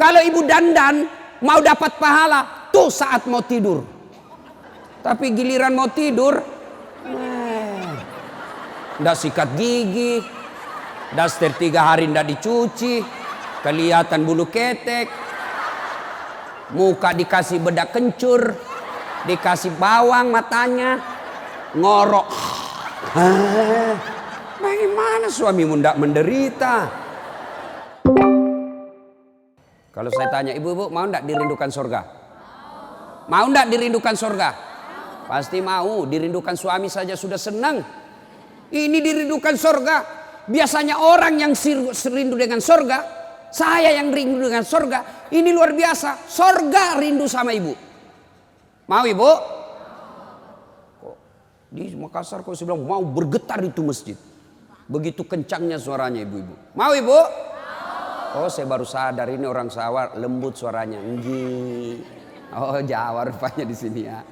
Kalau ibu dandan mau dapat pahala tuh saat mau tidur. Tapi giliran mau tidur, ndak sikat gigi, daster tiga hari ndak dicuci, kelihatan bulu ketek, muka dikasih bedak kencur, dikasih bawang matanya, ngorok. Hah, bagaimana suamimu ndak menderita? Kalau saya tanya ibu-ibu mau ndak dirindukan surga? Mau ndak dirindukan surga? Pasti mau, dirindukan suami saja sudah senang. Ini dirindukan surga. Biasanya orang yang serindu dengan surga, saya yang rindu dengan surga. Ini luar biasa. Surga rindu sama ibu. Mau ibu? Kok di Makassar kok bilang mau bergetar itu masjid. Begitu kencangnya suaranya ibu-ibu. Mau ibu? Oh saya baru sadar ini orang sawar lembut suaranya. Nggih. Oh Jawa rupanya di sini ya.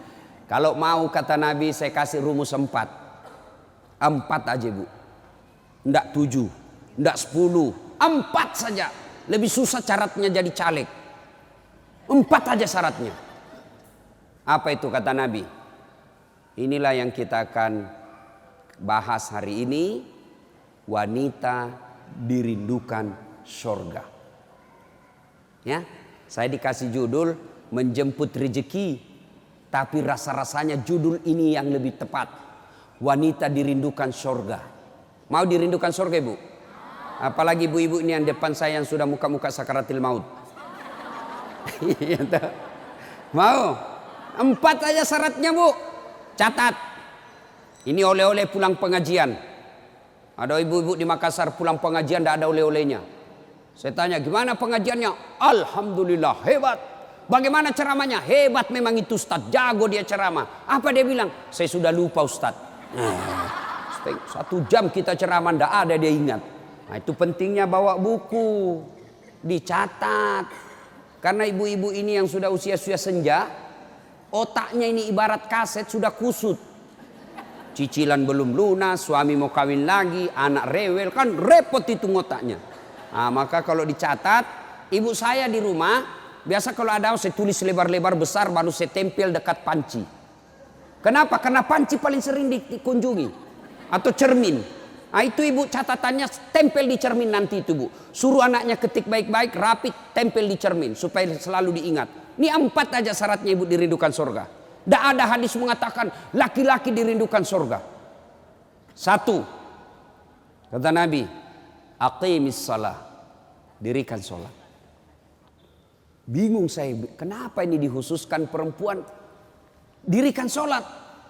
Kalau mau kata Nabi saya kasih rumus empat. Empat aja bu. Ndak tujuh. Ndak sepuluh. Empat saja. Lebih susah syaratnya jadi caleg. Empat aja syaratnya. Apa itu kata Nabi? Inilah yang kita akan bahas hari ini. Wanita dirindukan surga. Ya, saya dikasih judul menjemput rezeki tapi rasa-rasanya judul ini yang lebih tepat. Wanita dirindukan surga. Mau dirindukan surga ibu? Apalagi ibu-ibu ini yang depan saya yang sudah muka-muka sakaratil maut. Iya Mau? Empat aja syaratnya bu. Catat. Ini oleh-oleh pulang pengajian. Ada ibu-ibu di Makassar pulang pengajian tidak ada oleh-olehnya. Saya tanya gimana pengajiannya? Alhamdulillah hebat. Bagaimana ceramahnya? Hebat memang itu Ustaz, jago dia ceramah. Apa dia bilang? Saya sudah lupa Ustaz. Nah, satu jam kita ceramah, ndak ada dia ingat. Nah itu pentingnya bawa buku, dicatat. Karena ibu-ibu ini yang sudah usia-usia senja, otaknya ini ibarat kaset sudah kusut. Cicilan belum lunas, suami mau kawin lagi, anak rewel, kan repot itu otaknya. Nah, maka kalau dicatat, ibu saya di rumah Biasa kalau ada saya tulis lebar-lebar besar baru saya tempel dekat panci. Kenapa? Karena panci paling sering dikunjungi. Atau cermin. Nah itu ibu catatannya tempel di cermin nanti itu bu. Suruh anaknya ketik baik-baik, rapi, tempel di cermin. Supaya selalu diingat. Ini empat aja syaratnya ibu dirindukan surga. Tidak ada hadis mengatakan laki-laki dirindukan surga. Satu. Kata Nabi. Aqimis salah. Dirikan sholat. Bingung saya, kenapa ini dihususkan perempuan? Dirikan sholat.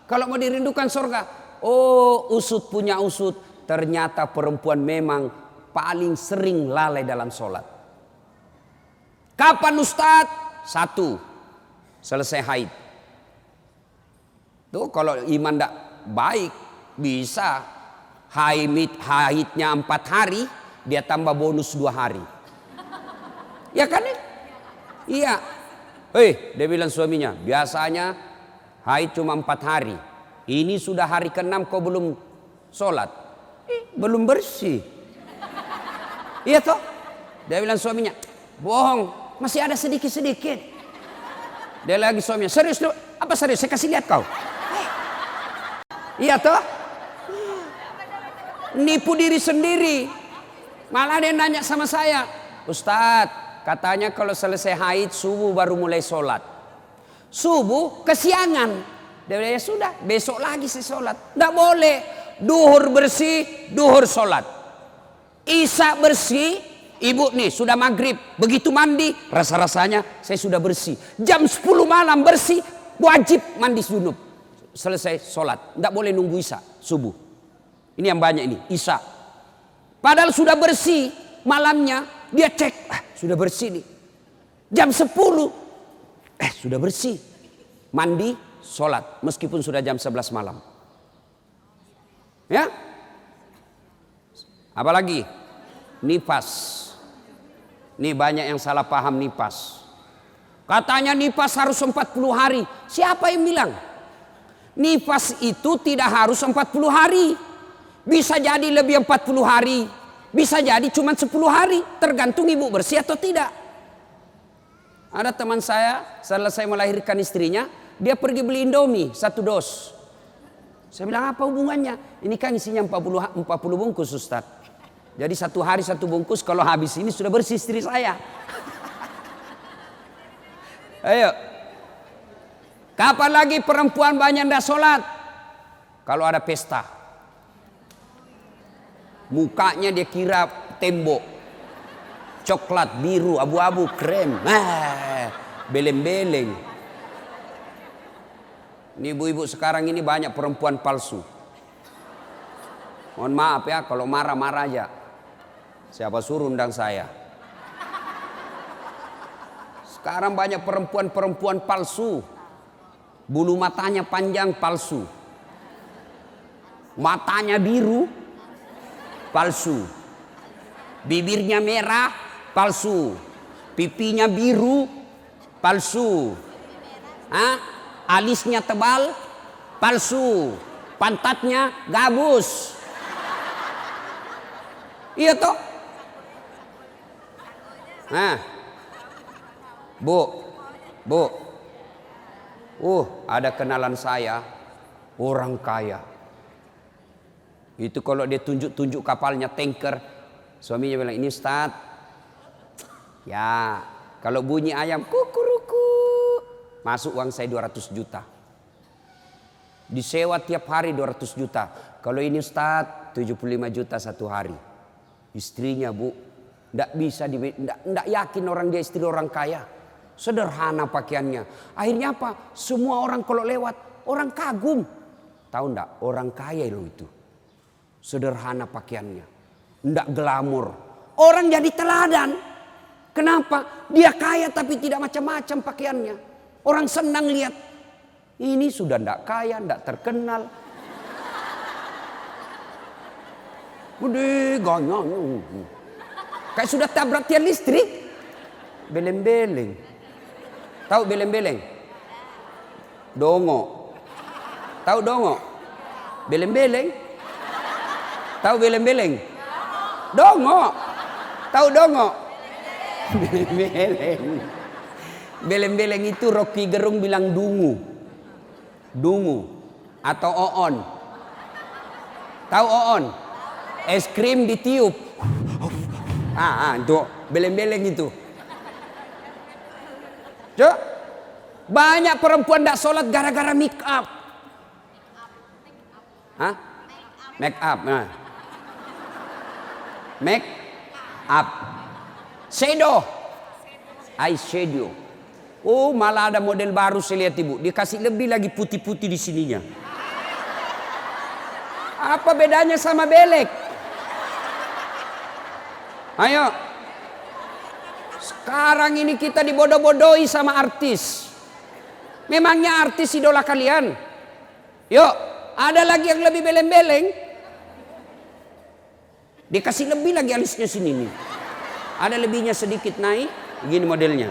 Kalau mau dirindukan surga. Oh usut punya usut. Ternyata perempuan memang paling sering lalai dalam sholat. Kapan Ustadz? Satu. Selesai haid. Tuh kalau iman tidak baik bisa haid haidnya empat hari dia tambah bonus dua hari. Ya kan? Iya. Hei, dia bilang suaminya, biasanya haid cuma empat hari. Ini sudah hari keenam kau belum sholat. Eh, belum bersih. Iya toh? Dia bilang suaminya, bohong, masih ada sedikit-sedikit. Dia lagi suaminya, serius lu? Apa serius? Saya kasih lihat kau. Iya toh? Nipu diri sendiri. Malah dia nanya sama saya, Ustadz, Katanya kalau selesai haid subuh baru mulai sholat. Subuh kesiangan. Dia ya sudah besok lagi saya sholat. Tidak boleh. Duhur bersih, duhur sholat. Isa bersih, ibu nih sudah maghrib. Begitu mandi, rasa-rasanya saya sudah bersih. Jam 10 malam bersih, wajib mandi junub. Selesai sholat. Tidak boleh nunggu Isa, subuh. Ini yang banyak ini, Isa. Padahal sudah bersih malamnya, dia cek, ah, sudah bersih nih. Jam 10, eh sudah bersih. Mandi, sholat. Meskipun sudah jam 11 malam. Ya. Apalagi? Nipas. Nih banyak yang salah paham nipas. Katanya nipas harus 40 hari. Siapa yang bilang? Nipas itu tidak harus 40 hari. Bisa jadi lebih 40 hari. Bisa jadi cuma 10 hari, tergantung ibu bersih atau tidak. Ada teman saya selesai melahirkan istrinya, dia pergi beli Indomie satu dos. Saya bilang apa hubungannya? Ini kan isinya 40, 40 bungkus Ustaz. Jadi satu hari satu bungkus kalau habis ini sudah bersih istri saya. Ayo. Kapan lagi perempuan banyak ndak sholat? Kalau ada pesta. Mukanya dia kira tembok. Coklat, biru, abu-abu, krem. Ah, beleng-beleng. Ini ibu-ibu sekarang ini banyak perempuan palsu. Mohon maaf ya kalau marah-marah aja. Siapa suruh undang saya? Sekarang banyak perempuan-perempuan palsu. Bulu matanya panjang palsu. Matanya biru palsu. Bibirnya merah palsu. Pipinya biru palsu. Hah? Alisnya tebal palsu. Pantatnya gabus. Iya toh? Nah, Bu, Bu, uh, ada kenalan saya, orang kaya. Itu kalau dia tunjuk-tunjuk kapalnya tanker, suaminya bilang ini Ustaz. Ya, kalau bunyi ayam kukuruku, masuk uang saya 200 juta. Disewa tiap hari 200 juta. Kalau ini Ustaz 75 juta satu hari. Istrinya bu, tidak bisa, tidak yakin orang dia istri orang kaya. Sederhana pakaiannya. Akhirnya apa? Semua orang kalau lewat, orang kagum. Tahu ndak? Orang kaya loh itu. Sederhana pakaiannya. Ndak glamor. Orang jadi teladan. Kenapa? Dia kaya tapi tidak macam-macam pakaiannya. Orang senang lihat. Ini sudah ndak kaya, ndak terkenal. Gede ganyanya. Kayak sudah tabrak tiang listrik. Beleng-beleng. Tahu beleng-beleng? Dongo. Tahu dongo? Beleng-beleng? Tahu beleng-beleng? Dongo. Tahu dongo? Beleng-beleng. Beleng-beleng itu Rocky Gerung bilang dungu. Dungu atau oon. Tahu oon? Es krim ditiup. Ah, ah itu beleng-beleng itu. Cuk, banyak perempuan tidak sholat gara-gara make up. Hah? Make up. Nah. Make up. Shadow. Eye shadow. Oh malah ada model baru saya lihat ibu. Dikasih lebih lagi putih-putih di sininya. Apa bedanya sama belek? Ayo. Sekarang ini kita dibodoh-bodohi sama artis. Memangnya artis idola kalian? Yuk, ada lagi yang lebih beleng-beleng. Dikasih lebih lagi alisnya sini nih. Ada lebihnya sedikit naik, gini modelnya.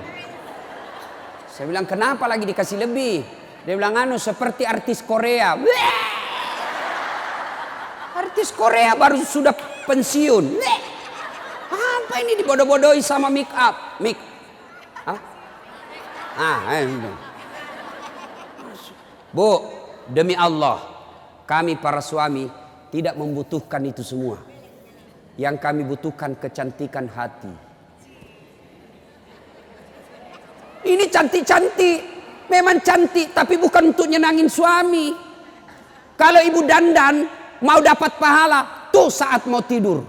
Saya bilang kenapa lagi dikasih lebih? Dia bilang anu seperti artis Korea. Artis Korea baru sudah pensiun. Apa ini dibodoh-bodohi sama make up? Make? Ah, ini. Bu, demi Allah, kami para suami tidak membutuhkan itu semua. Yang kami butuhkan kecantikan hati. Ini cantik-cantik, memang cantik, tapi bukan untuk nyenangin suami. Kalau ibu dandan mau dapat pahala, tuh saat mau tidur.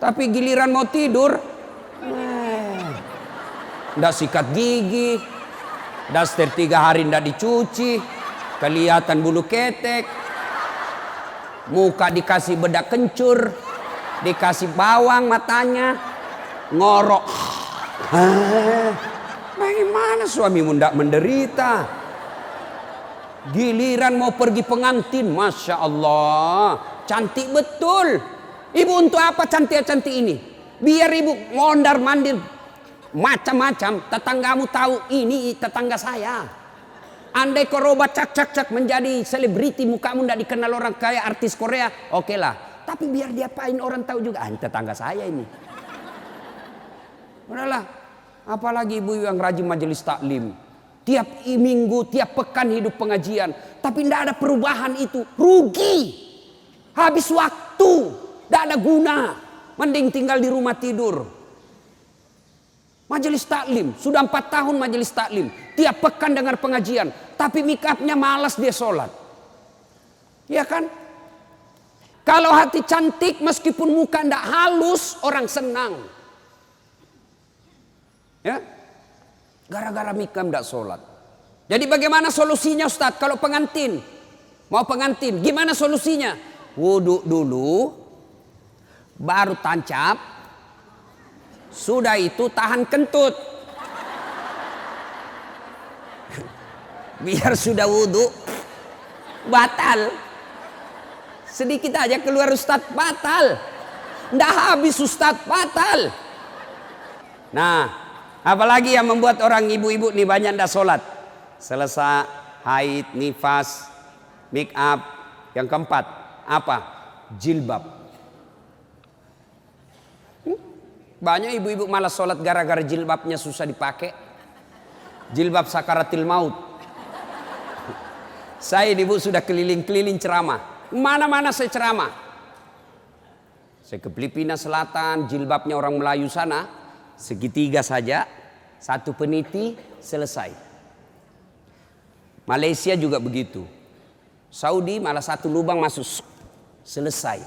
Tapi giliran mau tidur, ndak sikat gigi, daster tiga hari ndak dicuci, kelihatan bulu ketek, muka dikasih bedak kencur, dikasih bawang matanya, ngorok. Bagaimana suamimu ndak menderita? Giliran mau pergi pengantin, masya Allah, cantik betul. Ibu untuk apa cantik-cantik ini? Biar ibu mondar mandir macam-macam. Tetanggamu tahu ini tetangga saya. Andai koroba cak cak cak menjadi selebriti mukamu tidak dikenal orang kaya artis Korea, oke okay lah. Tapi biar diapain orang tahu juga, ah, tetangga saya ini. Udahlah, Apalagi ibu yang rajin majelis taklim. Tiap minggu, tiap pekan hidup pengajian. Tapi tidak ada perubahan itu. Rugi. Habis waktu. Tidak ada guna. Mending tinggal di rumah tidur. Majelis taklim. Sudah empat tahun majelis taklim. Tiap pekan dengar pengajian. Tapi mikapnya malas dia sholat. Ya kan? Kalau hati cantik meskipun muka tidak halus orang senang. Ya, Gara-gara mikam tidak sholat. Jadi bagaimana solusinya Ustaz? Kalau pengantin, mau pengantin, gimana solusinya? Wudhu dulu, baru tancap, sudah itu tahan kentut. Biar sudah wudhu, batal. Sedikit aja keluar Ustaz, batal. Nggak habis Ustaz, batal. Nah, Apalagi yang membuat orang ibu-ibu nih banyak ndak sholat. Selesai haid, nifas, make up. Yang keempat, apa? Jilbab. Hmm? Banyak ibu-ibu malas sholat gara-gara jilbabnya susah dipakai. Jilbab sakaratil maut. Saya ibu sudah keliling-keliling ceramah. Mana-mana saya ceramah. Saya ke Filipina Selatan, jilbabnya orang Melayu sana segitiga saja, satu peniti selesai. Malaysia juga begitu. Saudi malah satu lubang masuk selesai.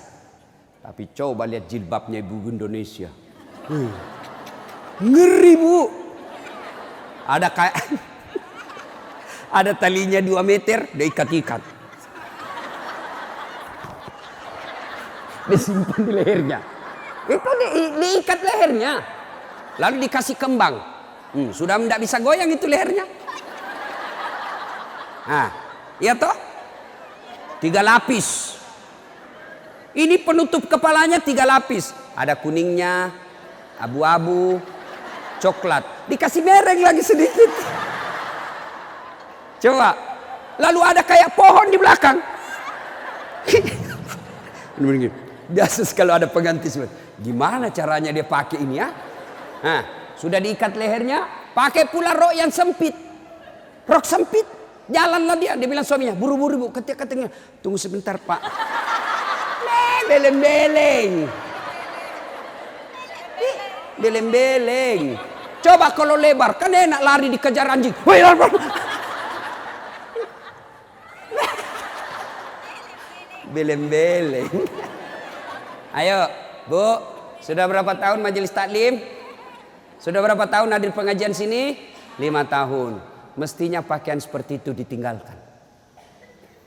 Tapi coba lihat jilbabnya ibu Indonesia. Hmm. Ngeri bu. Ada kayak ada talinya dua meter, dia ikat-ikat. Disimpan di lehernya. Itu di, diikat lehernya. Lalu dikasih kembang. Hmm, sudah tidak bisa goyang itu lehernya. Nah, iya toh? Tiga lapis. Ini penutup kepalanya tiga lapis. Ada kuningnya, abu-abu, coklat. Dikasih mereng lagi sedikit. Coba. Lalu ada kayak pohon di belakang. Biasa kalau ada pengganti Gimana caranya dia pakai ini ya? Nah, sudah diikat lehernya, pakai pula rok yang sempit. Rok sempit. Jalanlah dia, dia bilang suaminya, buru-buru bu, ketik ketiknya, tunggu sebentar pak. Beleng-beleng. Beleng-beleng. Coba kalau lebar, kan enak lari dikejar anjing. Beleng-beleng. Ayo, Bu, sudah berapa tahun majelis taklim? Sudah berapa tahun hadir pengajian sini? Lima tahun. Mestinya pakaian seperti itu ditinggalkan.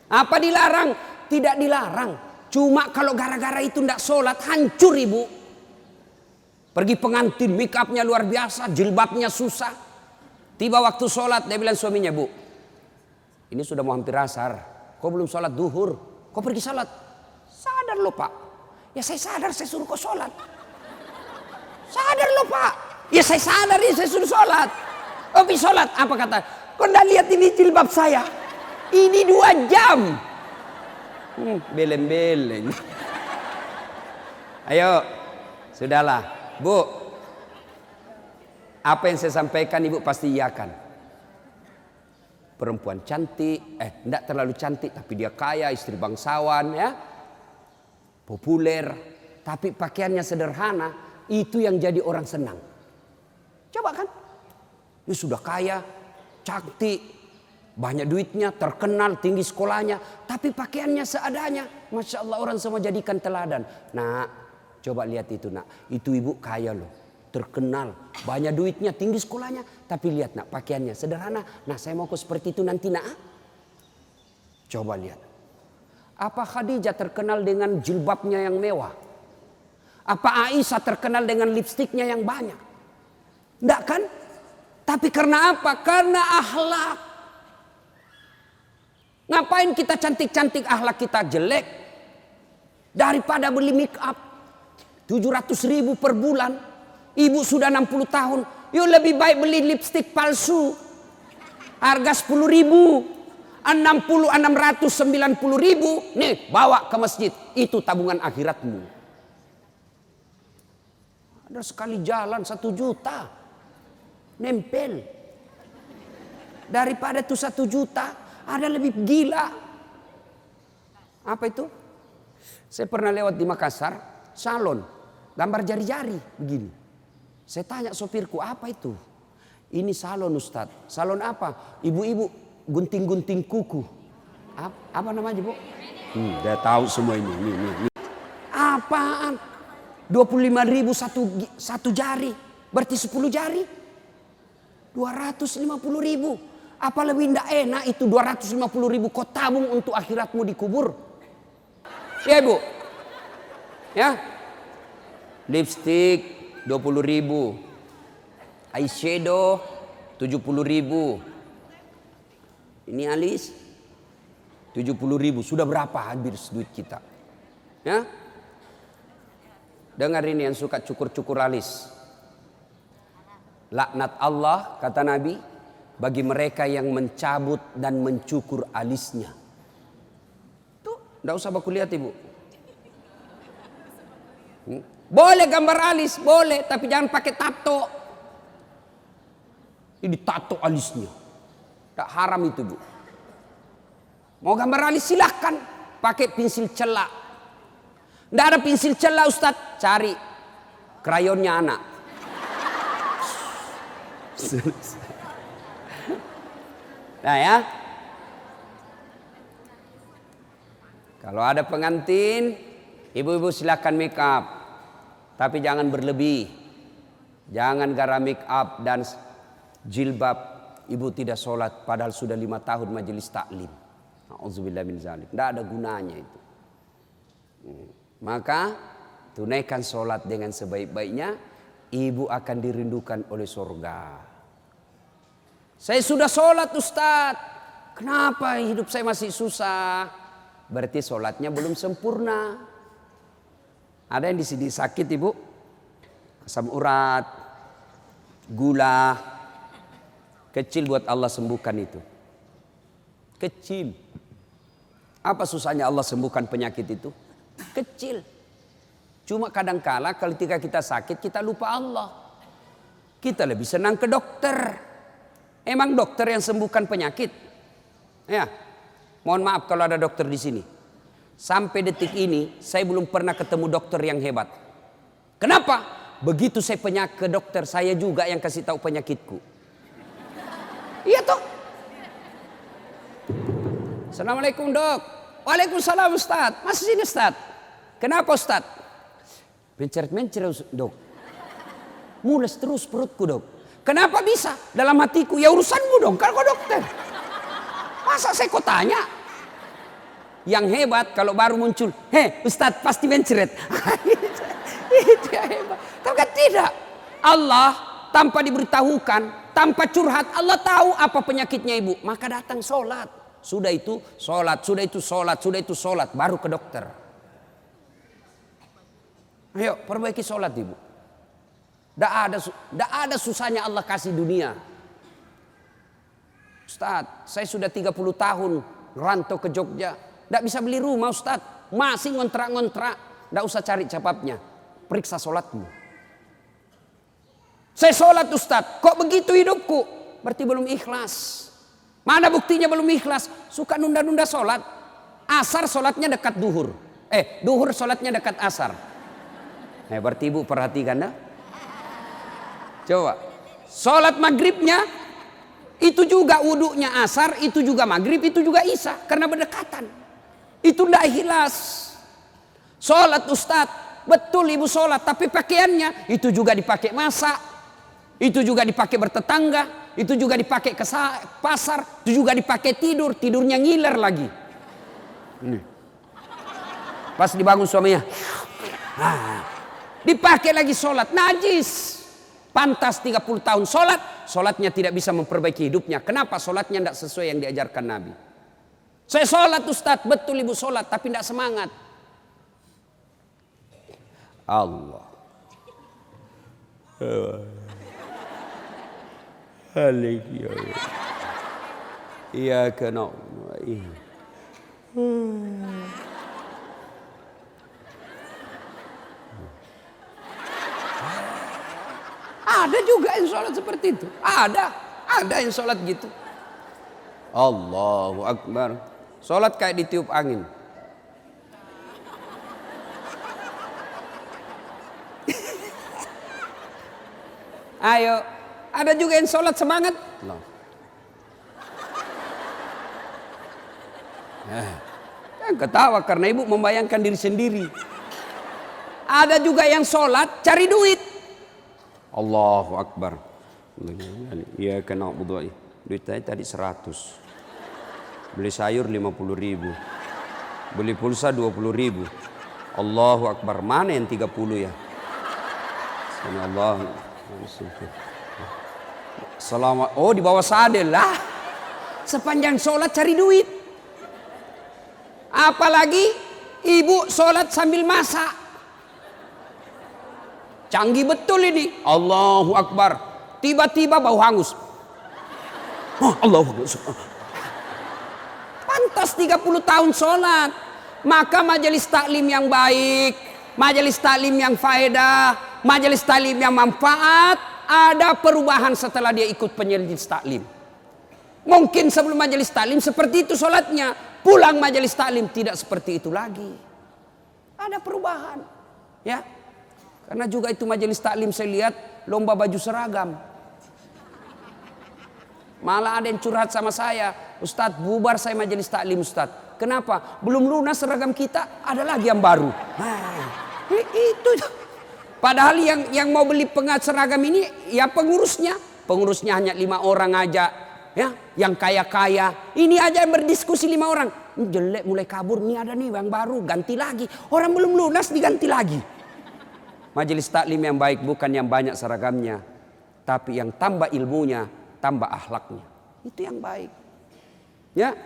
Apa dilarang? Tidak dilarang. Cuma kalau gara-gara itu tidak sholat hancur ibu. Pergi pengantin make upnya luar biasa. Jilbabnya susah. Tiba waktu sholat dia bilang suaminya bu. Ini sudah mau hampir asar. Kau belum sholat duhur. Kau pergi sholat. Sadar lo pak. Ya saya sadar saya suruh kau sholat. Sadar lo pak. Ya saya sadar ya saya suruh sholat. Tapi sholat apa kata? Kau tidak lihat ini jilbab saya. Ini dua jam. Hmm, beleng-beleng. Ayo, sudahlah. Bu, apa yang saya sampaikan ibu pasti iakan. Perempuan cantik, eh tidak terlalu cantik tapi dia kaya, istri bangsawan ya. Populer, tapi pakaiannya sederhana, itu yang jadi orang senang. Coba kan. Dia sudah kaya, cantik, banyak duitnya, terkenal, tinggi sekolahnya. Tapi pakaiannya seadanya. Masya Allah orang semua jadikan teladan. Nah coba lihat itu nak. Itu ibu kaya loh. Terkenal, banyak duitnya, tinggi sekolahnya. Tapi lihat nak pakaiannya sederhana. Nah saya mau ke seperti itu nanti nak. Coba lihat. Apa Khadijah terkenal dengan jilbabnya yang mewah? Apa Aisyah terkenal dengan lipstiknya yang banyak? Tidak kan? Tapi karena apa? Karena akhlak. Ngapain kita cantik-cantik akhlak kita jelek? Daripada beli make up 700 ribu per bulan. Ibu sudah 60 tahun. Yuk lebih baik beli lipstick palsu. Harga 10 ribu. 60, 690 ribu. Nih bawa ke masjid. Itu tabungan akhiratmu. Ada sekali jalan satu juta. Nempel. Daripada itu satu juta, ada lebih gila. Apa itu? Saya pernah lewat di Makassar, salon, gambar jari-jari begini. Saya tanya sopirku, apa itu? Ini salon Ustadz. Salon apa? Ibu-ibu gunting-gunting kuku. Apa, apa namanya bu? Hmm, dia tahu semua ini. ini, ini, ini. Apaan? 25 ribu satu, satu jari. Berarti 10 jari. 250 ribu. Apa lebih tidak enak itu 250 ribu kau tabung untuk akhiratmu dikubur. Ya ibu. Ya. Lipstick 20 ribu. Eyeshadow 70 ribu. Ini alis 70 ribu. Sudah berapa habis duit kita? Ya. Dengar ini yang suka cukur-cukur alis. Laknat Allah kata Nabi bagi mereka yang mencabut dan mencukur alisnya. Tuh, tidak usah baku lihat ibu. Hmm? Boleh gambar alis, boleh, tapi jangan pakai tato. Ini tato alisnya. Tak haram itu bu. Mau gambar alis silahkan. Pakai pensil celak. Tidak ada pensil celak Ustadz. Cari krayonnya anak. Nah ya. Kalau ada pengantin, ibu-ibu silahkan make up. Tapi jangan berlebih. Jangan gara make up dan jilbab ibu tidak sholat padahal sudah lima tahun majelis taklim. Tidak ada gunanya itu. Hmm. Maka tunaikan sholat dengan sebaik-baiknya, ibu akan dirindukan oleh surga. Saya sudah sholat Ustadz. Kenapa hidup saya masih susah? Berarti sholatnya belum sempurna. Ada yang di sini sakit ibu? Asam urat, gula, kecil buat Allah sembuhkan itu. Kecil. Apa susahnya Allah sembuhkan penyakit itu? Kecil. Cuma kadangkala ketika kita sakit kita lupa Allah. Kita lebih senang ke dokter. Emang dokter yang sembuhkan penyakit? Ya. Mohon maaf kalau ada dokter di sini. Sampai detik ini saya belum pernah ketemu dokter yang hebat. Kenapa? Begitu saya penyakit ke dokter saya juga yang kasih tahu penyakitku. Iya toh. Assalamualaikum dok. Waalaikumsalam Ustaz. Masih sini Ustaz. Kenapa Ustaz? Menceret-menceret dok. Mules terus perutku dok. Kenapa bisa? Dalam hatiku ya urusanmu dong. Kalau kau dokter. Masa saya kau tanya? Yang hebat kalau baru muncul. Hei Ustaz pasti menceret. Itu hebat. Tapi kan tidak. Allah tanpa diberitahukan, tanpa curhat, Allah tahu apa penyakitnya ibu. Maka datang sholat. Sudah itu sholat, sudah itu sholat, sudah itu sholat. Baru ke dokter. Ayo perbaiki sholat ibu. Tidak ada, tidak ada susahnya Allah kasih dunia. Ustaz, saya sudah 30 tahun rantau ke Jogja. Tidak bisa beli rumah Ustaz. Masih ngontrak-ngontrak. Tidak usah cari capapnya. Periksa sholatmu. Saya sholat Ustaz. Kok begitu hidupku? Berarti belum ikhlas. Mana buktinya belum ikhlas? Suka nunda-nunda sholat. Asar sholatnya dekat duhur. Eh, duhur sholatnya dekat asar. Eh, berarti ibu perhatikan dah. Coba. Sholat maghribnya itu juga wudhunya asar, itu juga maghrib, itu juga isya. Karena berdekatan. Itu tidak ikhlas. Sholat Ustaz, betul ibu sholat. Tapi pakaiannya itu juga dipakai masak. Itu juga dipakai bertetangga. Itu juga dipakai ke pasar. Itu juga dipakai tidur. Tidurnya ngiler lagi. Ini. Pas dibangun suaminya. Nah, dipakai lagi sholat. Najis pantas 30 tahun sholat, sholatnya tidak bisa memperbaiki hidupnya. Kenapa? Sholatnya tidak sesuai yang diajarkan Nabi. Saya sholat Ustaz, betul ibu sholat, tapi tidak semangat. Allah. Ya Iya kena. Ada juga yang sholat seperti itu. Ada, ada yang sholat gitu. Allahu Akbar. Sholat kayak ditiup angin. Ayo, ada juga yang sholat semangat. No. Eh, ketawa karena ibu membayangkan diri sendiri. Ada juga yang sholat cari duit. Allahu Akbar. Iya kena budu Duit saya tadi 100. Beli sayur 50 ribu. Beli pulsa 20 ribu. Allahu Akbar. Mana yang 30 ya? Allah. Selamat. Oh di bawah sadel lah. Sepanjang sholat cari duit. Apalagi ibu sholat sambil masak. Canggih betul ini. Allahu Akbar. Tiba-tiba bau hangus. Oh, Allahu Akbar. Pantas 30 tahun sholat. Maka majelis taklim yang baik. Majelis taklim yang faedah. Majelis taklim yang manfaat. Ada perubahan setelah dia ikut penyelis taklim. Mungkin sebelum majelis taklim seperti itu sholatnya. Pulang majelis taklim tidak seperti itu lagi. Ada perubahan. Ya, karena juga itu majelis taklim saya lihat lomba baju seragam. Malah ada yang curhat sama saya, Ustadz bubar saya majelis taklim Ustadz. Kenapa? Belum lunas seragam kita, ada lagi yang baru. Nah, itu. Padahal yang yang mau beli pengat seragam ini ya pengurusnya. Pengurusnya hanya lima orang aja. Ya, yang kaya-kaya. Ini aja yang berdiskusi lima orang. Jelek mulai kabur, ini ada nih yang baru, ganti lagi. Orang belum lunas diganti lagi. Majelis taklim yang baik bukan yang banyak seragamnya, tapi yang tambah ilmunya, tambah akhlaknya. Itu yang baik. Ya,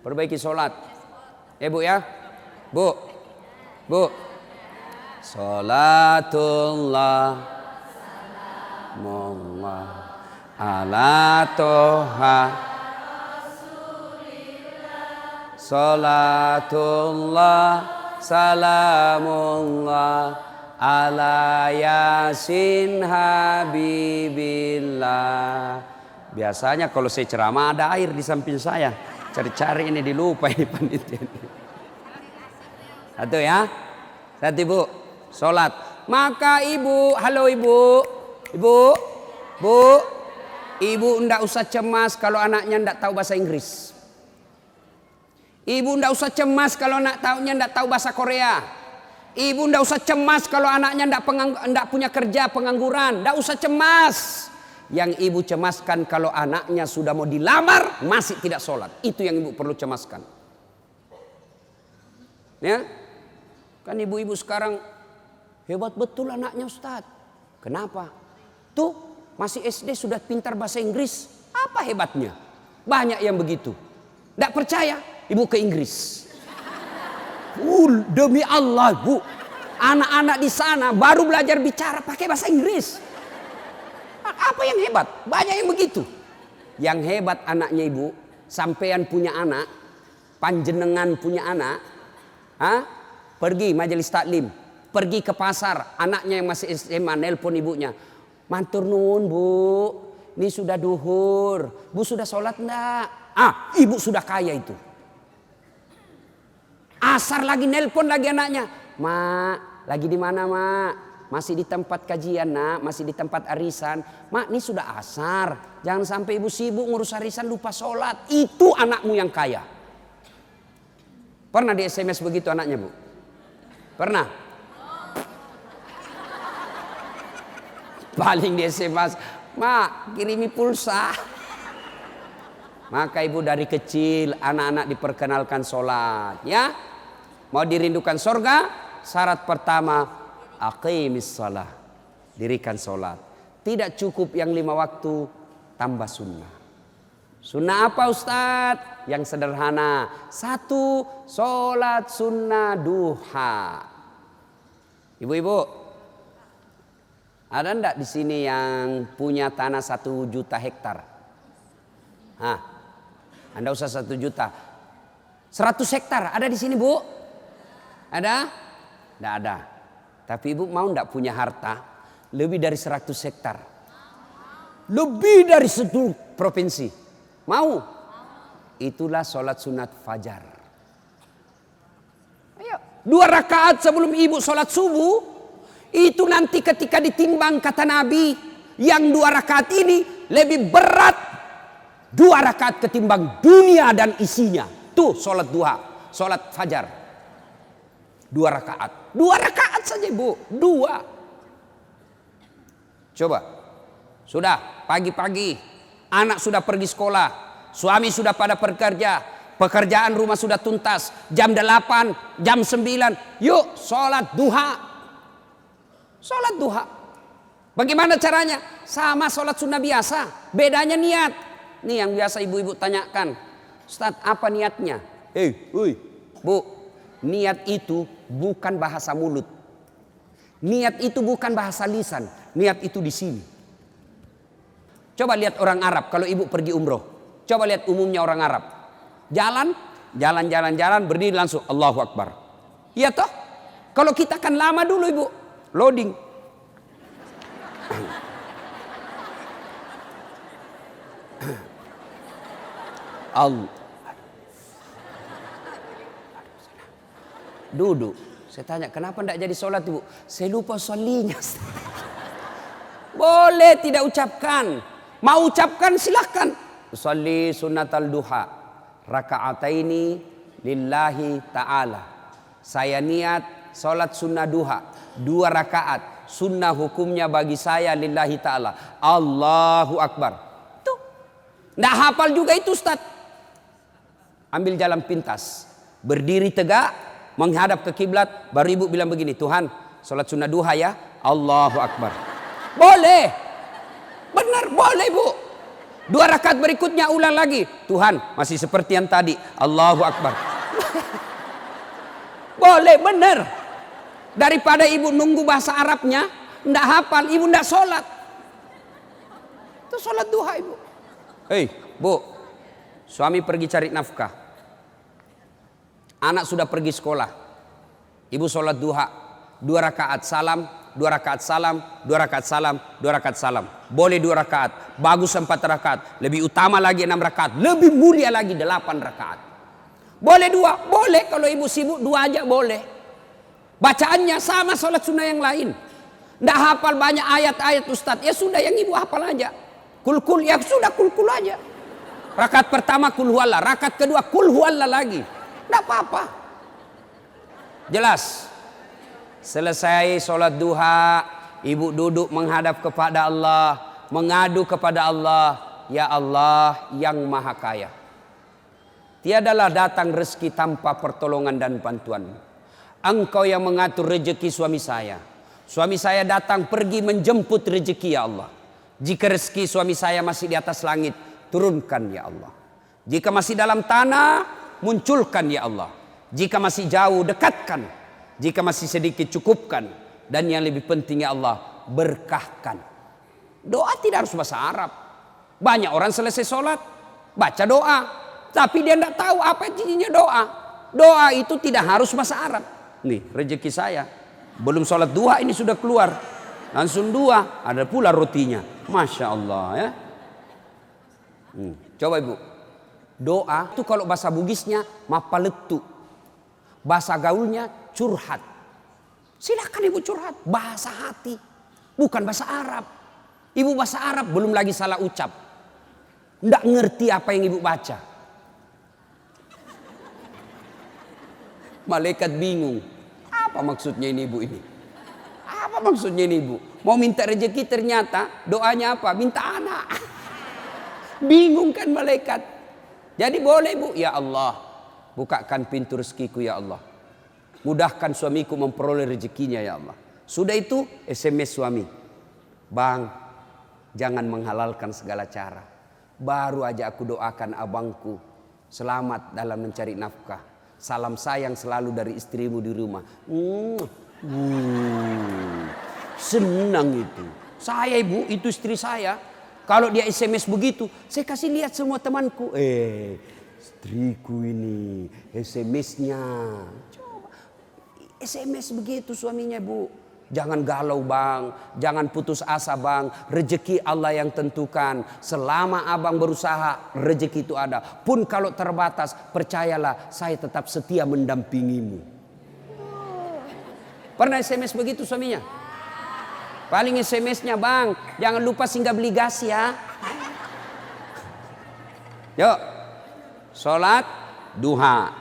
perbaiki sholat. Ya bu ya, bu, bu. Salatullah, Mullah, ala toha. Salatullah, salamullah ala yasin habibillah. Biasanya kalau saya ceramah ada air di samping saya. Cari-cari ini dilupa ini panitia. Satu ya. Satu ibu. Sholat. Maka ibu, halo ibu. Ibu, bu. Ibu ndak usah cemas kalau anaknya ndak tahu bahasa Inggris. Ibu ndak usah cemas kalau anak tahunya ndak tahu bahasa Korea. Ibu ndak usah cemas kalau anaknya ndak, ndak punya kerja pengangguran. Ndak usah cemas. Yang ibu cemaskan kalau anaknya sudah mau dilamar masih tidak sholat. Itu yang ibu perlu cemaskan. Ya, kan ibu-ibu sekarang hebat betul anaknya Ustadz. Kenapa? Tuh masih SD sudah pintar bahasa Inggris. Apa hebatnya? Banyak yang begitu. Tidak percaya? Ibu ke Inggris. Uh, demi Allah, Bu. Anak-anak di sana baru belajar bicara pakai bahasa Inggris. Apa yang hebat? Banyak yang begitu. Yang hebat anaknya ibu, sampean punya anak, panjenengan punya anak, ha? pergi majelis taklim, pergi ke pasar, anaknya yang masih SMA nelpon ibunya. Mantur nun bu, ini sudah duhur, bu sudah sholat enggak? Ah, ibu sudah kaya itu. Asar lagi nelpon lagi anaknya. Mak, lagi di mana mak? Masih di tempat kajian nak, masih di tempat arisan. Mak, ini sudah asar. Jangan sampai ibu sibuk ngurus arisan lupa sholat. Itu anakmu yang kaya. Pernah di SMS begitu anaknya bu? Pernah? Paling di SMS, mak kirimi pulsa. Maka ibu dari kecil anak-anak diperkenalkan sholat ya. Mau dirindukan sorga? Syarat pertama, aqimis salah. Dirikan sholat. Tidak cukup yang lima waktu, tambah sunnah. Sunnah apa Ustadz? Yang sederhana. Satu, sholat sunnah duha. Ibu-ibu, ada ndak di sini yang punya tanah satu juta hektar? Hah, Anda usah satu juta. Seratus hektar ada di sini bu? Ada? Tidak ada. Tapi ibu mau tidak punya harta? lebih dari 100 hektar. Lebih dari seluruh provinsi. Mau? Itulah sholat sunat fajar. Ayo. Dua rakaat sebelum ibu sholat subuh. Itu nanti ketika ditimbang kata Nabi. Yang dua rakaat ini lebih berat. Dua rakaat ketimbang dunia dan isinya. Tuh sholat duha. Sholat fajar. Dua rakaat. Dua rakaat saja ibu. Dua. Coba. Sudah pagi-pagi. Anak sudah pergi sekolah. Suami sudah pada pekerja. Pekerjaan rumah sudah tuntas. Jam 8, jam 9. Yuk sholat duha. Sholat duha. Bagaimana caranya? Sama sholat sunnah biasa. Bedanya niat. Nih yang biasa ibu-ibu tanyakan. Ustaz apa niatnya? Hei, Bu, niat itu bukan bahasa mulut. Niat itu bukan bahasa lisan. Niat itu di sini. Coba lihat orang Arab kalau ibu pergi umroh. Coba lihat umumnya orang Arab. Jalan, jalan, jalan, jalan, berdiri langsung Allahu Akbar. Iya toh? Kalau kita kan lama dulu ibu, loading. Allah. Duduk. Saya tanya, kenapa tidak jadi sholat ibu? Saya lupa solinya. Boleh tidak ucapkan. Mau ucapkan silahkan. Salli sunnatal duha. Raka'ataini lillahi ta'ala. Saya niat sholat sunnah duha. Dua rakaat. Sunnah hukumnya bagi saya lillahi ta'ala. Allahu Akbar. Tuh. Tidak hafal juga itu Ustaz. Ambil jalan pintas. Berdiri tegak. Menghadap ke kiblat. Baru ibu bilang begini. Tuhan sholat sunnah duha ya. Allahu Akbar. Boleh. Benar boleh bu. Dua rakaat berikutnya ulang lagi. Tuhan masih seperti yang tadi. Allahu Akbar. boleh benar. Daripada ibu nunggu bahasa Arabnya. Ndak hafal. Ibu ndak sholat. Itu sholat duha ibu. Hei bu. Suami pergi cari nafkah. Anak sudah pergi sekolah. Ibu sholat duha. Dua rakaat salam dua rakaat salam, dua rakaat salam, dua rakaat salam. Boleh dua rakaat, bagus empat rakaat, lebih utama lagi enam rakaat, lebih mulia lagi delapan rakaat. Boleh dua, boleh kalau ibu sibuk dua aja boleh. Bacaannya sama sholat sunnah yang lain. Tidak hafal banyak ayat-ayat Ustadz, ya sudah yang ibu hafal aja. Kul-kul, ya sudah kul-kul aja. Rakaat pertama kul huwallah, rakaat kedua kul huwallah lagi. Tidak apa-apa. Jelas. Selesai sholat duha, ibu duduk menghadap kepada Allah, mengadu kepada Allah, ya Allah yang maha kaya. Tiadalah datang rezeki tanpa pertolongan dan bantuan. Engkau yang mengatur rezeki suami saya. Suami saya datang pergi menjemput rezeki ya Allah. Jika rezeki suami saya masih di atas langit, turunkan ya Allah. Jika masih dalam tanah, munculkan ya Allah. Jika masih jauh, dekatkan jika masih sedikit cukupkan. Dan yang lebih penting ya Allah berkahkan. Doa tidak harus bahasa Arab. Banyak orang selesai sholat baca doa. Tapi dia tidak tahu apa intinya doa. Doa itu tidak harus bahasa Arab. Nih rezeki saya. Belum sholat dua ini sudah keluar. Langsung dua. Ada pula rotinya. Masya Allah ya. Hmm. Coba ibu. Doa itu kalau bahasa Bugisnya mapaletu. Bahasa gaulnya curhat. Silakan ibu curhat, bahasa hati, bukan bahasa Arab. Ibu bahasa Arab belum lagi salah ucap. Tidak ngerti apa yang ibu baca. Malaikat bingung. Apa maksudnya ini ibu ini? Apa maksudnya ini ibu? Mau minta rezeki ternyata doanya apa? Minta anak. Bingung kan malaikat. Jadi boleh bu, ya Allah. Bukakan pintu rezekiku ya Allah. Mudahkan suamiku memperoleh rezekinya ya Allah. Sudah itu SMS suami. Bang, jangan menghalalkan segala cara. Baru aja aku doakan abangku selamat dalam mencari nafkah. Salam sayang selalu dari istrimu di rumah. Hmm. Hmm. Senang itu. Saya ibu, itu istri saya. Kalau dia SMS begitu, saya kasih lihat semua temanku. Eh, istriku ini SMS-nya. SMS begitu suaminya bu. Jangan galau bang, jangan putus asa bang. Rezeki Allah yang tentukan. Selama abang berusaha, rezeki itu ada. Pun kalau terbatas, percayalah saya tetap setia mendampingimu. Pernah SMS begitu suaminya? Paling SMS-nya bang, jangan lupa singgah beli gas ya. Yuk, sholat duha.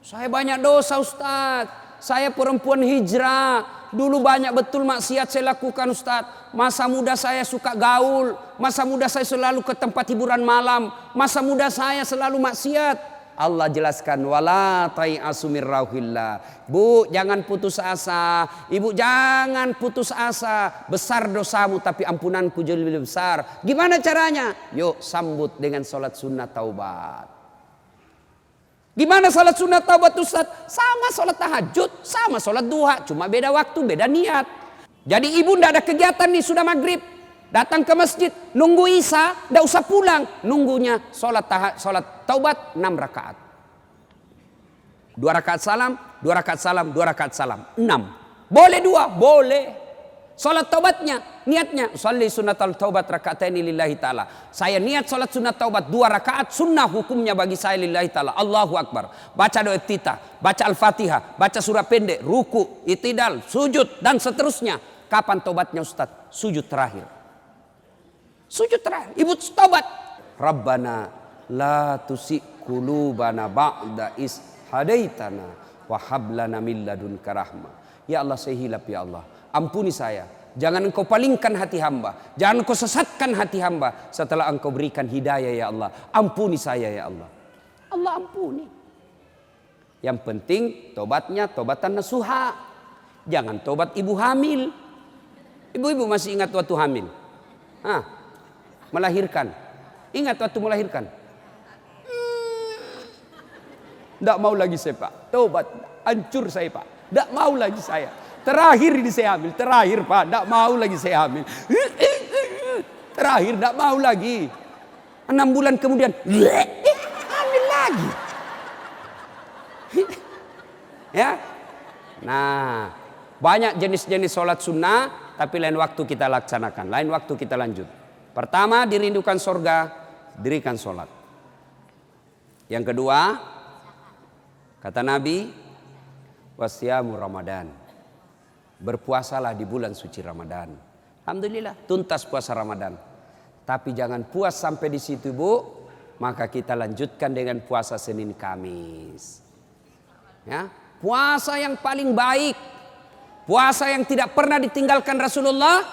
Saya banyak dosa Ustadz. Saya perempuan hijrah. Dulu banyak betul maksiat saya lakukan Ustaz. Masa muda saya suka gaul. Masa muda saya selalu ke tempat hiburan malam. Masa muda saya selalu maksiat. Allah jelaskan wala asumir rauhillah. Bu, jangan putus asa. Ibu jangan putus asa. Besar dosamu tapi ampunanku jauh lebih besar. Gimana caranya? Yuk sambut dengan sholat sunnah taubat. Gimana sholat sunat taubat Ustaz? Sama sholat tahajud, sama sholat duha. Cuma beda waktu, beda niat. Jadi ibu ndak ada kegiatan nih, sudah maghrib. Datang ke masjid, nunggu Isa, ndak usah pulang. Nunggunya sholat, tahajud, sholat taubat 6 rakaat. Dua rakaat salam, dua rakaat salam, dua rakaat salam. Enam. Boleh dua? Boleh. Salat taubatnya, niatnya salli sunatal taubat ini lillahi taala. Saya niat salat sunat taubat dua rakaat sunnah hukumnya bagi saya lillahi taala. Allahu akbar. Baca doa tita, baca Al-Fatihah, baca surah pendek, ruku, itidal, sujud dan seterusnya. Kapan taubatnya Ustaz? Sujud terakhir. Sujud terakhir. Ibu taubat. Rabbana la tusi kulubana ba'da is hadaitana wa hablana min ladunka. Ya Allah saya hilap ya Allah ampuni saya. Jangan engkau palingkan hati hamba. Jangan engkau sesatkan hati hamba setelah engkau berikan hidayah ya Allah. Ampuni saya ya Allah. Allah ampuni. Yang penting tobatnya tobatan nasuha. Jangan tobat ibu hamil. Ibu-ibu masih ingat waktu hamil? Hah? Melahirkan. Ingat waktu melahirkan? Tidak mau lagi saya pak. Tobat. Hancur saya pak. Tidak mau lagi saya. Terakhir ini saya hamil, terakhir Pak, tidak mau lagi saya hamil. Terakhir tidak mau lagi. Enam bulan kemudian, hamil lagi. ya, nah banyak jenis-jenis sholat sunnah, tapi lain waktu kita laksanakan, lain waktu kita lanjut. Pertama dirindukan sorga, dirikan sholat. Yang kedua, kata Nabi, wasyamu Ramadan. Berpuasalah di bulan suci Ramadan. Alhamdulillah, tuntas puasa Ramadan. Tapi jangan puas sampai di situ, Bu. Maka kita lanjutkan dengan puasa Senin Kamis. Ya, puasa yang paling baik. Puasa yang tidak pernah ditinggalkan Rasulullah.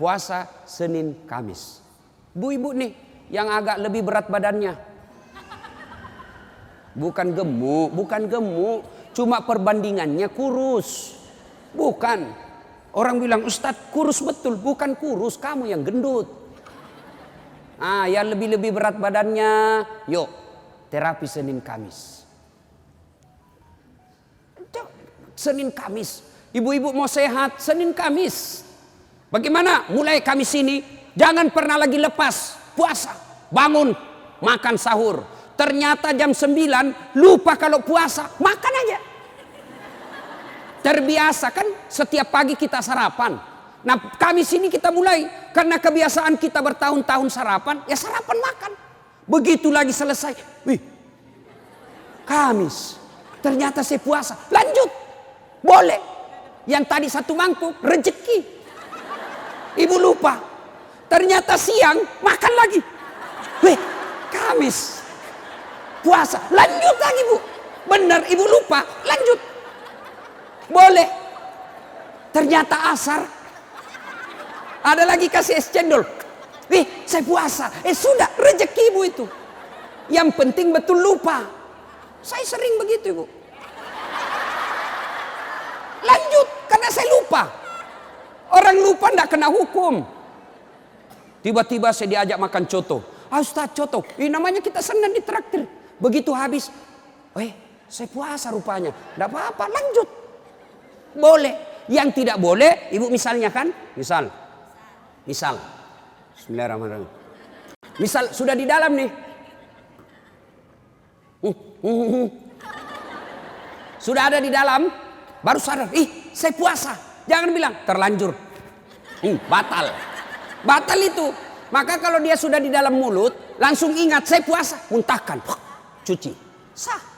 Puasa Senin Kamis. Bu ibu nih yang agak lebih berat badannya. Bukan gemuk, bukan gemuk, cuma perbandingannya kurus. Bukan. Orang bilang Ustadz kurus betul. Bukan kurus, kamu yang gendut. Ah, yang lebih-lebih berat badannya, yuk terapi Senin Kamis. Senin Kamis. Ibu-ibu mau sehat, Senin Kamis. Bagaimana? Mulai Kamis ini, jangan pernah lagi lepas puasa. Bangun, makan sahur. Ternyata jam 9 lupa kalau puasa, makan aja. Terbiasa kan setiap pagi kita sarapan. Nah kami sini kita mulai. Karena kebiasaan kita bertahun-tahun sarapan. Ya sarapan makan. Begitu lagi selesai. Wih. Kamis. Ternyata saya puasa. Lanjut. Boleh. Yang tadi satu mangkuk. Rezeki. Ibu lupa. Ternyata siang makan lagi. Wih. Kamis. Puasa. Lanjut lagi bu. Benar ibu lupa. Lanjut. Boleh. Ternyata asar. Ada lagi kasih es cendol. Wih, saya puasa. Eh sudah, rezeki ibu itu. Yang penting betul lupa. Saya sering begitu ibu. Lanjut, karena saya lupa. Orang lupa tidak kena hukum. Tiba-tiba saya diajak makan coto. Ah coto, ini namanya kita senang di traktir. Begitu habis, eh saya puasa rupanya. Tidak apa-apa, lanjut. Boleh. Yang tidak boleh, ibu misalnya kan? Misal. Misal. Bismillahirrahmanirrahim. Misal sudah di dalam nih. Uh, uh, uh. Sudah ada di dalam, baru sadar, ih saya puasa. Jangan bilang terlanjur. Hmm, batal. Batal itu. Maka kalau dia sudah di dalam mulut, langsung ingat saya puasa, muntahkan, cuci. Sah.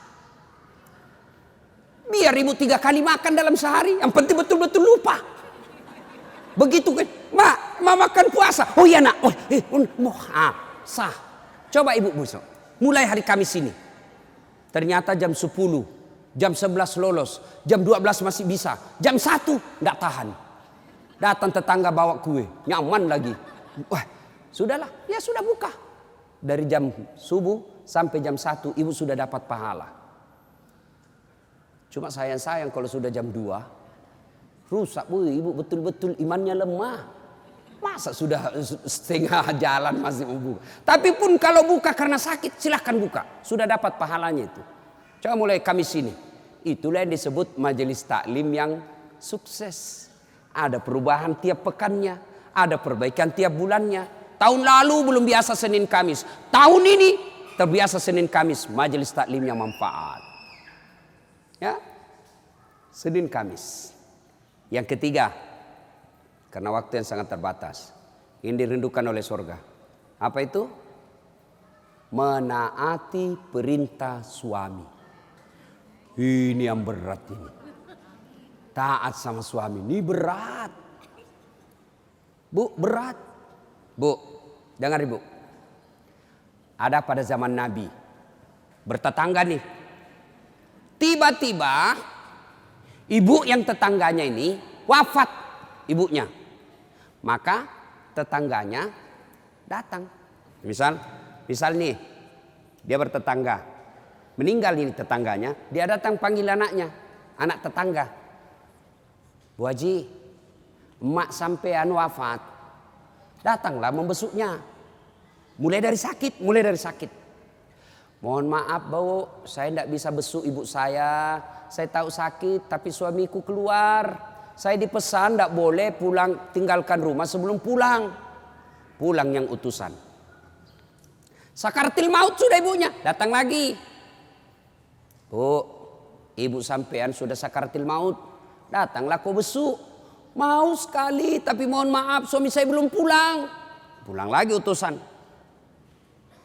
Biar ibu tiga kali makan dalam sehari, yang penting betul-betul lupa. Begitu kan, mak, ma makan puasa. Oh iya nak, oh, eh, oh, ah, sah. Coba ibu besok, mulai hari Kamis ini. Ternyata jam 10, jam 11 lolos, jam 12 masih bisa, jam 1 tidak tahan. Datang tetangga bawa kue, nyaman lagi. Wah, sudahlah, ya sudah buka. Dari jam subuh sampai jam 1 ibu sudah dapat pahala. Cuma sayang-sayang kalau sudah jam 2 rusak bu, ibu betul-betul imannya lemah. Masa sudah setengah jalan masih mau buka. Tapi pun kalau buka karena sakit silahkan buka. Sudah dapat pahalanya itu. Coba mulai Kamis ini. Itulah yang disebut majelis taklim yang sukses. Ada perubahan tiap pekannya. Ada perbaikan tiap bulannya. Tahun lalu belum biasa Senin Kamis. Tahun ini terbiasa Senin Kamis. Majelis taklim yang manfaat. Ya. Senin Kamis. Yang ketiga, karena waktu yang sangat terbatas. Ini dirindukan oleh surga. Apa itu? Menaati perintah suami. Ini yang berat ini. Taat sama suami ini berat. Bu, berat. Bu, dengar ibu. Ada pada zaman Nabi. Bertetangga nih. Tiba-tiba ibu yang tetangganya ini wafat ibunya. Maka tetangganya datang. Misal, misal nih, dia bertetangga. Meninggal ini tetangganya, dia datang panggil anaknya, anak tetangga. Bu Haji, emak sampean wafat. Datanglah membesuknya. Mulai dari sakit, mulai dari sakit. Mohon maaf bau, saya tidak bisa besuk ibu saya. Saya tahu sakit, tapi suamiku keluar. Saya dipesan tidak boleh pulang tinggalkan rumah sebelum pulang. Pulang yang utusan. Sakartil maut sudah ibunya. Datang lagi. Bu, ibu sampean sudah sakartil maut. Datanglah kau besuk. Mau sekali tapi mohon maaf suami saya belum pulang. Pulang lagi utusan.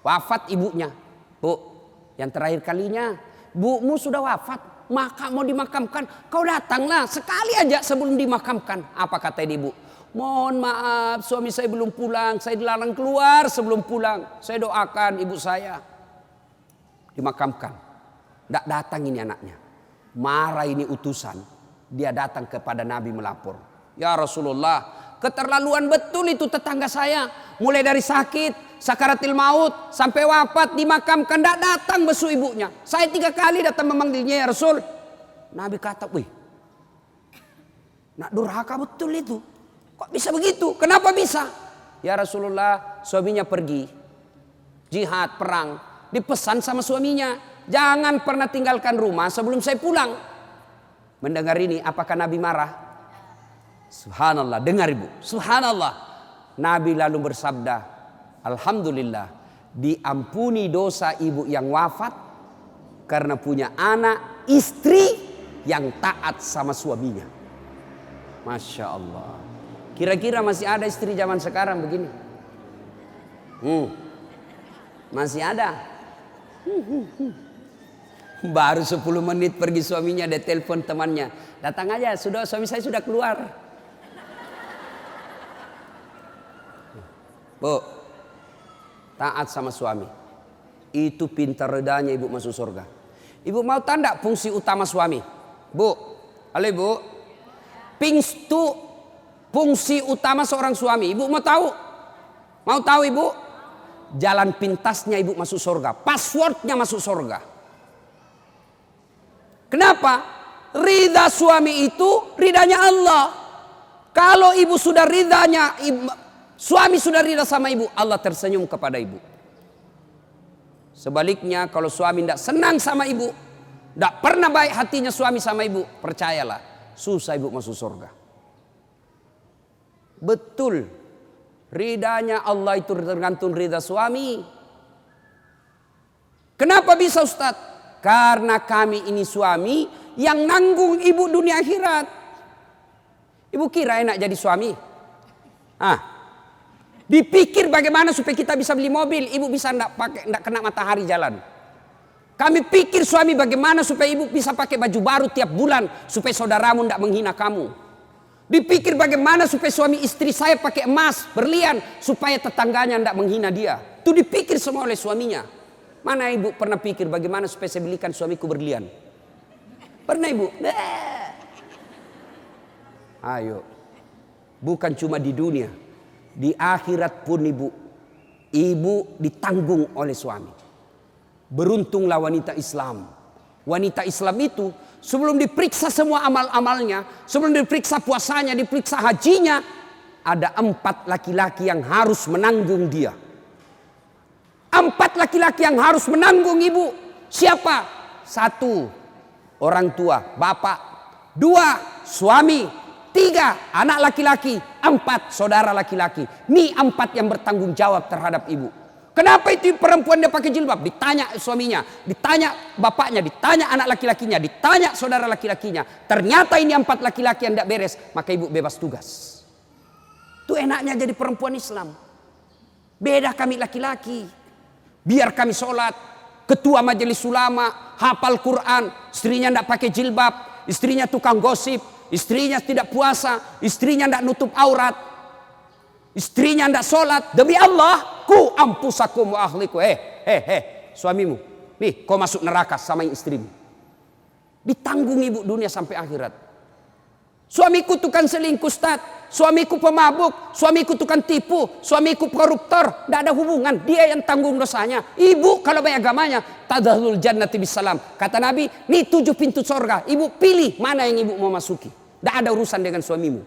Wafat ibunya. Bu, yang terakhir kalinya. Bumu sudah wafat maka mau dimakamkan, kau datanglah sekali aja sebelum dimakamkan. Apa kata ibu? Mohon maaf, suami saya belum pulang, saya dilarang keluar sebelum pulang. Saya doakan ibu saya dimakamkan. Tidak datang ini anaknya. Marah ini utusan. Dia datang kepada Nabi melapor. Ya Rasulullah, keterlaluan betul itu tetangga saya. Mulai dari sakit, sakaratil maut, sampai wafat, dimakamkan, tidak datang besu ibunya. Saya tiga kali datang memanggilnya ya Rasul. Nabi kata, wih, nak durhaka betul itu. Kok bisa begitu? Kenapa bisa? Ya Rasulullah, suaminya pergi. Jihad, perang. Dipesan sama suaminya. Jangan pernah tinggalkan rumah sebelum saya pulang. Mendengar ini, apakah Nabi marah? Subhanallah, dengar ibu. Subhanallah. Nabi lalu bersabda, Alhamdulillah diampuni dosa ibu yang wafat karena punya anak istri yang taat sama suaminya. Masya Allah. Kira-kira masih ada istri zaman sekarang begini? Hmm. Masih ada. Baru 10 menit pergi suaminya, dia telepon temannya. Datang aja, sudah suami saya sudah keluar. Bu, taat sama suami. Itu pintar redanya ibu masuk surga. Ibu mau tanda fungsi utama suami? Bu, halo ibu. Pingstu fungsi utama seorang suami. Ibu mau tahu? Mau tahu ibu? Jalan pintasnya ibu masuk surga. Passwordnya masuk surga. Kenapa? Ridha suami itu ridhanya Allah. Kalau ibu sudah ridhanya Suami sudah rida sama ibu, Allah tersenyum kepada ibu. Sebaliknya kalau suami tidak senang sama ibu, tidak pernah baik hatinya suami sama ibu, percayalah, susah ibu masuk surga. Betul, ridanya Allah itu tergantung rida suami. Kenapa bisa Ustadz? Karena kami ini suami yang nanggung ibu dunia akhirat. Ibu kira enak jadi suami? Ah, dipikir bagaimana supaya kita bisa beli mobil, ibu bisa ndak pakai ndak kena matahari jalan. Kami pikir suami bagaimana supaya ibu bisa pakai baju baru tiap bulan supaya saudaramu ndak menghina kamu. Dipikir bagaimana supaya suami istri saya pakai emas, berlian supaya tetangganya ndak menghina dia. Itu dipikir semua oleh suaminya. Mana ibu pernah pikir bagaimana supaya saya belikan suamiku berlian? Pernah ibu? Ayo. Bukan cuma di dunia. Di akhirat pun ibu. Ibu ditanggung oleh suami. Beruntunglah wanita Islam. Wanita Islam itu sebelum diperiksa semua amal-amalnya. Sebelum diperiksa puasanya, diperiksa hajinya. Ada empat laki-laki yang harus menanggung dia. Empat laki-laki yang harus menanggung ibu. Siapa? Satu, orang tua, bapak. Dua, suami. Tiga, anak laki-laki. Empat, saudara laki-laki. Ini empat yang bertanggung jawab terhadap ibu. Kenapa itu perempuan dia pakai jilbab? Ditanya suaminya, ditanya bapaknya, ditanya anak laki-lakinya, ditanya saudara laki-lakinya. Ternyata ini empat laki-laki yang tidak beres, maka ibu bebas tugas. Itu enaknya jadi perempuan Islam. Beda kami laki-laki. Biar kami sholat, ketua majelis ulama, hafal Quran, istrinya tidak pakai jilbab, istrinya tukang gosip, Istrinya tidak puasa, istrinya tidak nutup aurat. Istrinya tidak sholat. Demi Allah, ku ampusakum wa ahliku. Eh, eh, eh, suamimu. Nih, kau masuk neraka sama istrimu. Ditanggung ibu dunia sampai akhirat. Suamiku tukang selingkuh, Ustaz. Suamiku pemabuk, suamiku tukang tipu, suamiku koruptor. Tidak ada hubungan, dia yang tanggung dosanya. Ibu kalau banyak agamanya, tadahul jannati bisalam. Kata Nabi, ini tujuh pintu sorga. Ibu pilih mana yang ibu mau masuki. Tidak ada urusan dengan suamimu.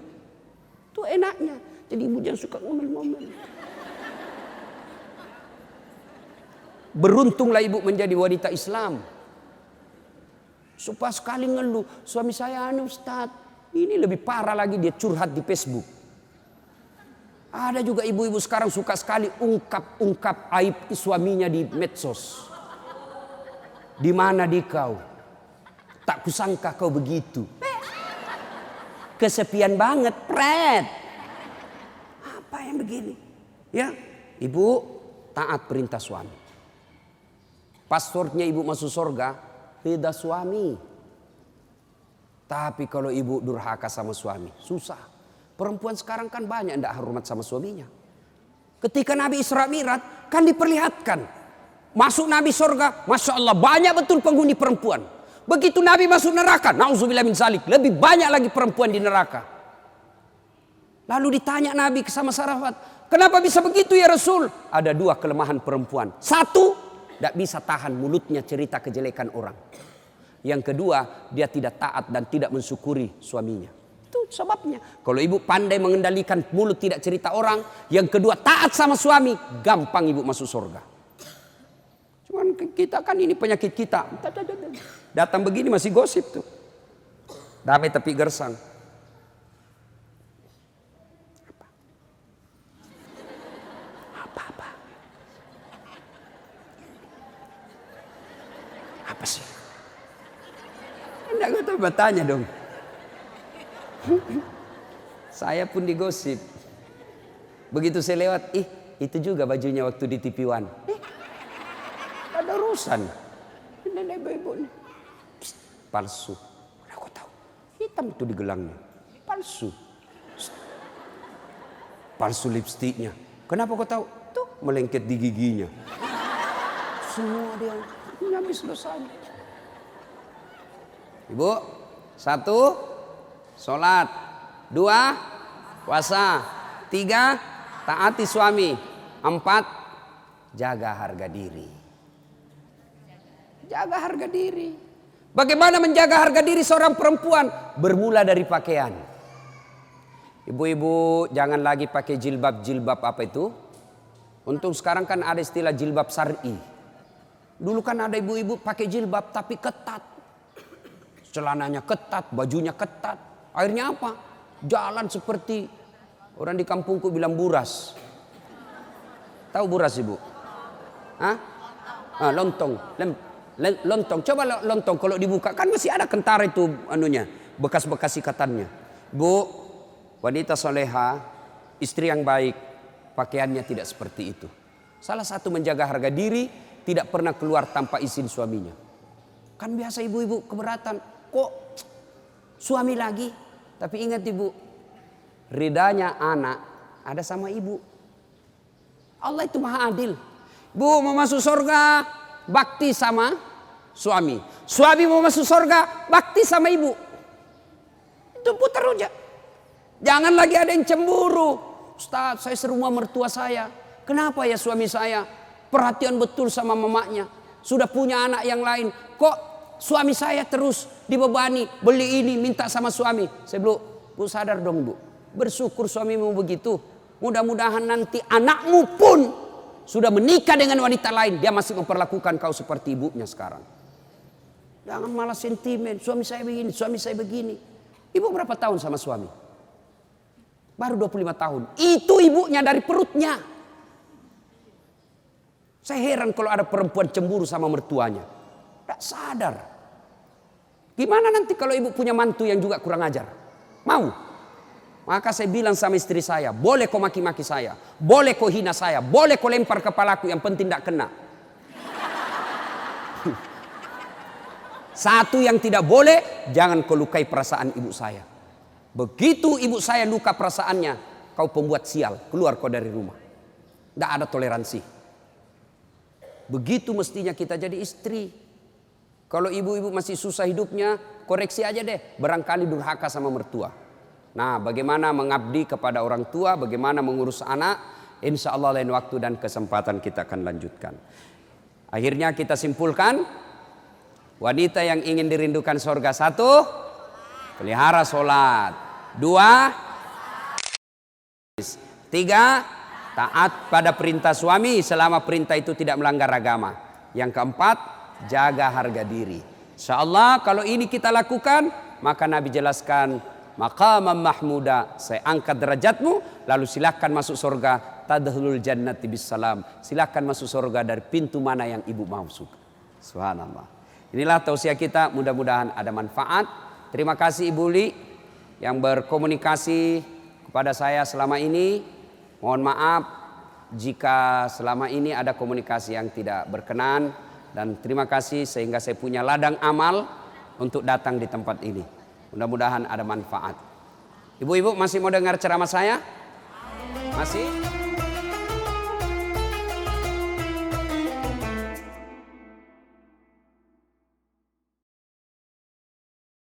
Itu enaknya. Jadi ibu jangan suka ngomel-ngomel. Beruntunglah ibu menjadi wanita Islam. Supaya sekali ngeluh, suami saya anu Ustaz, ini lebih parah lagi dia curhat di Facebook. Ada juga ibu-ibu sekarang suka sekali ungkap-ungkap aib suaminya di medsos. Di mana di kau? Tak kusangka kau begitu. Kesepian banget, pret. Apa yang begini? Ya, ibu taat perintah suami. Paspornya ibu masuk surga, tidak suami. Tapi kalau ibu durhaka sama suami, susah. Perempuan sekarang kan banyak tidak hormat sama suaminya. Ketika Nabi Isra Mi'raj kan diperlihatkan. Masuk Nabi surga, Masya Allah banyak betul penghuni perempuan. Begitu Nabi masuk neraka, na'udzubillah min salik. Lebih banyak lagi perempuan di neraka. Lalu ditanya Nabi sama Sarafat, kenapa bisa begitu ya Rasul? Ada dua kelemahan perempuan. Satu, tidak bisa tahan mulutnya cerita kejelekan orang. Yang kedua, dia tidak taat dan tidak mensyukuri suaminya. Itu sebabnya. Kalau ibu pandai mengendalikan mulut tidak cerita orang. Yang kedua, taat sama suami. Gampang ibu masuk surga. Cuman kita kan ini penyakit kita. Datang begini masih gosip tuh. Damai tapi gersang. Apa? Apa-apa. Apa sih? Tahu bertanya dong. saya pun digosip. Begitu saya lewat, ih itu juga bajunya waktu di TV One. Eh, ada urusan. Nenek ibu nih. palsu. Aku tahu. Hitam itu di gelangnya. Palsu. Psst. Palsu lipstiknya. Kenapa kau tahu? Tuh melengket di giginya. Semua dia habis dosanya. Ibu, satu, sholat. Dua, puasa. Tiga, taati suami. Empat, jaga harga diri. Jaga harga diri. Bagaimana menjaga harga diri seorang perempuan? Bermula dari pakaian. Ibu-ibu jangan lagi pakai jilbab-jilbab apa itu. Untung sekarang kan ada istilah jilbab syar'i. Dulu kan ada ibu-ibu pakai jilbab tapi ketat. Celananya ketat, bajunya ketat. Akhirnya apa? Jalan seperti orang di kampungku bilang buras. Tahu buras ibu? Hah? Ah, lontong. Lem, lontong. Coba lontong kalau dibuka kan masih ada kentara itu anunya, bekas-bekas ikatannya. Bu, wanita soleha, istri yang baik, pakaiannya tidak seperti itu. Salah satu menjaga harga diri, tidak pernah keluar tanpa izin suaminya. Kan biasa ibu-ibu keberatan, kok suami lagi? Tapi ingat ibu, ridanya anak ada sama ibu. Allah itu maha adil. Bu mau masuk surga, bakti sama suami. Suami mau masuk surga, bakti sama ibu. Itu putar aja. Jangan lagi ada yang cemburu. Ustaz, saya serumah mertua saya. Kenapa ya suami saya? Perhatian betul sama mamanya. Sudah punya anak yang lain. Kok suami saya terus dibebani. Beli ini, minta sama suami. Saya bilang, bu sadar dong bu. Bersyukur suamimu begitu. Mudah-mudahan nanti anakmu pun sudah menikah dengan wanita lain. Dia masih memperlakukan kau seperti ibunya sekarang. Jangan malah sentimen. Suami saya begini, suami saya begini. Ibu berapa tahun sama suami? Baru 25 tahun. Itu ibunya dari perutnya. Saya heran kalau ada perempuan cemburu sama mertuanya. Tidak sadar. Gimana nanti kalau ibu punya mantu yang juga kurang ajar? Mau? Maka saya bilang sama istri saya, boleh kau maki-maki saya, boleh kau hina saya, boleh kau lempar kepalaku, yang penting tidak kena. Satu yang tidak boleh, jangan kau lukai perasaan ibu saya. Begitu ibu saya luka perasaannya, kau pembuat sial, keluar kau dari rumah. Tidak ada toleransi. Begitu mestinya kita jadi istri. Kalau ibu-ibu masih susah hidupnya, koreksi aja deh. Barangkali durhaka sama mertua. Nah bagaimana mengabdi kepada orang tua, bagaimana mengurus anak. Insya Allah lain waktu dan kesempatan kita akan lanjutkan. Akhirnya kita simpulkan. Wanita yang ingin dirindukan sorga satu, pelihara sholat. Dua, tiga, taat pada perintah suami selama perintah itu tidak melanggar agama. Yang keempat, jaga harga diri. Insya Allah kalau ini kita lakukan, maka Nabi jelaskan, maka mahmuda, saya angkat derajatmu, lalu silahkan masuk surga, tadhulul jannati bisalam. Silahkan masuk surga dari pintu mana yang ibu mau suka. Subhanallah. Inilah tausiah kita, mudah-mudahan ada manfaat. Terima kasih Ibu Li yang berkomunikasi kepada saya selama ini. Mohon maaf jika selama ini ada komunikasi yang tidak berkenan dan terima kasih sehingga saya punya ladang amal untuk datang di tempat ini. Mudah-mudahan ada manfaat. Ibu-ibu masih mau dengar ceramah saya? Masih?